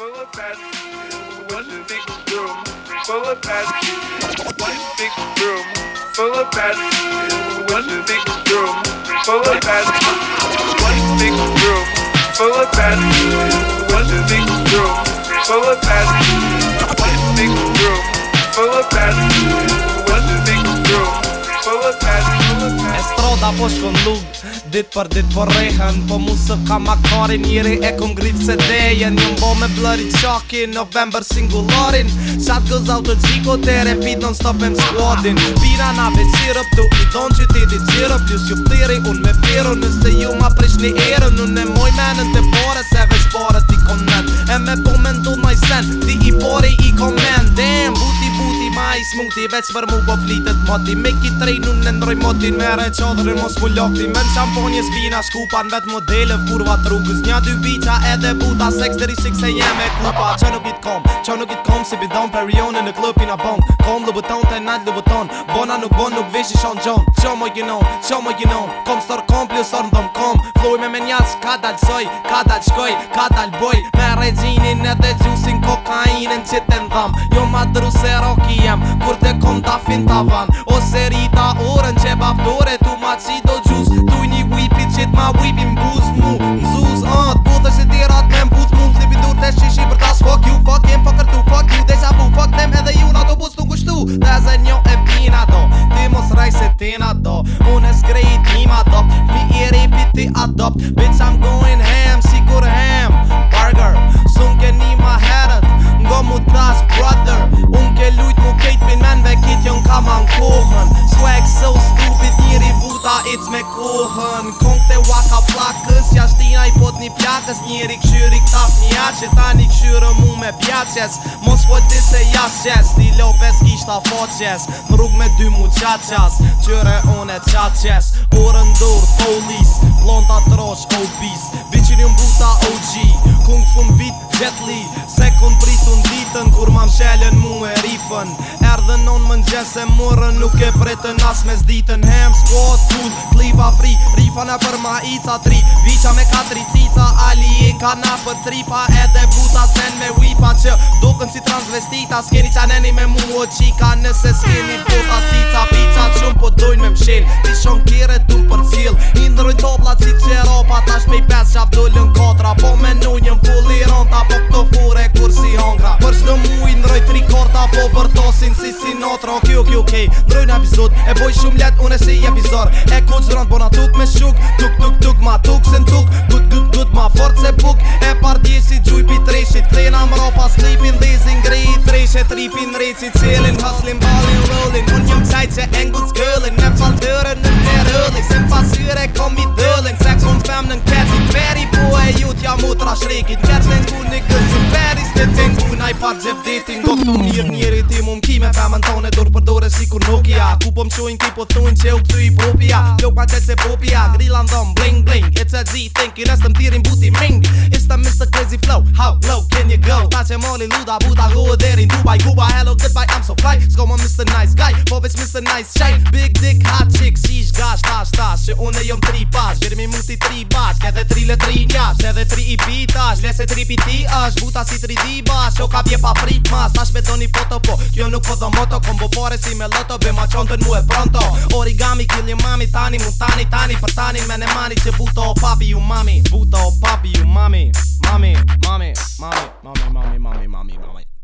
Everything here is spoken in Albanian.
one big room, full of passion, one big room, full of passion, one big room, full of passion, one big room, full of passion, one big room, full of passion, one big room, full of passion, one big room, full of passion. Estrada, pois com lube. Dit për dit për rehen Po mu së ka makari njëri e kum grip se dejen Njën bo me blëri qaki November singularin Qatë gëzau të gjiko të repit non stop em squadin Pira na be sirup Tu i don që ti di sirup Jus ju pliri un me piru nëse ju ma prish një erën Un e moj menën të pore se veç pore ti konet E me po me ndu maj sen ti Ti Vec për mu po flitet moti Me ki trejnu në ndroj motin Me re qodrën mos mu lokti Me në qamponje spina shkupan Vet modele furva trukës Nja dy bica edhe buta Seks dheri sik se jem e kupa Qo nuk i t'kom Qo nuk i t'kom Si bidon per jone në klubin a bong Kom lë bëton të nalë lë bëton Bona nuk bon nuk vishi shon gjon Qo mo gjinon Qo mo gjinon Kom sër kom plus sor në dom kom Floj me menjas Ka dal soj Ka dal shkoj Ka dal boj Me regjinin edhe gjusin kokainen qitë ma dru se roki jem Kur te kom ta fin ta van Ose rita orën që bap Tu ma qi do gjus Tu i një vipi që t'ma vipi mbuz mu Mzuz ant uh, Pudhe që t'i rat me mbuz mu Zdi dur të shishi për tas Fuck you, fuck him, fucker tu Fuck you, deja bu, fuck them Edhe ju në do bus t'u ngushtu Dhe zë njo e pina do Ti mos raj se ti na do Unes grejit ma do Fi i ripi ti adopt Bitch I'm going ham, si kur ham me kohën të waka plakës Jashtina i pot një pjakës Njëri këshyri këtaf një aqe Ta një mu me pjaqes Mos po ti se jashtjes Ti lopes kishta foqes Në rrug me dy mu qaqes Qyre une qaqes Kurë ndur polis Blonta trosh obis Bicin ju mbuta OG Kung fun bit Jet Li Sekund pritun ditën Kur ma mshelen mu e rifën Erdhen on më nxese murën Nuk e pretën as mes ditën Hem squad pizza tri Vicha me katri cica Ali e ka na për tri Pa edhe buta sen me wipa që Dokën si transvestita Skeni qa neni me mu o qika Nëse skeni po ta ca pizza Qëm po dojnë me mshen Ti shon kire tuk Ok, ok, ok, mbroj në epizod E boj shumë let, unë e si jem bizar E kuq zronë, bona po tuk me shuk Tuk, tuk, tuk, ma tuk se në tuk Gut, gut, gut, ma fort se puk E par djesi, gjuj pi treshit Krena mro pas klipin, dhe zin gri i treshit Ripin reci, qelin, haslin, balin, rollin Unë jem qaj që engu t'këllin Me fal tëre në të Se më pasyre detin Do këtu mirë njeri ti mu mkime Pra më në tone dorë për dore si kur Nokia Ku po më qojnë ti po thunë që u këtu i popia Lok pa qëtë se popia Grilla më bling bling It's a Z thing i rest të më buti ming It's the Mr. Crazy Flow How low can you go? Ta që moli luda buda go e deri Dubai Guba hello goodbye I'm so fly Sko më Mr. Nice Guy Po veç Mr. Nice Shai Big dick hot chick Si shgash ta shta Që unë e jom tri pas Gjerë mi muti tri bas Kedhe tri le tri njash Edhe tri i pitash Lese tri Buta si tri di bas Qo pa ik ma sa një foto po kjo nuk po do moto kom bo pare si me loto be ma qon të nu e pronto origami kill një mami tani mund tani tani për tani me ne mani që buto o papi ju mami buto o papi ju mami mami mami mami mami mami mami mami mami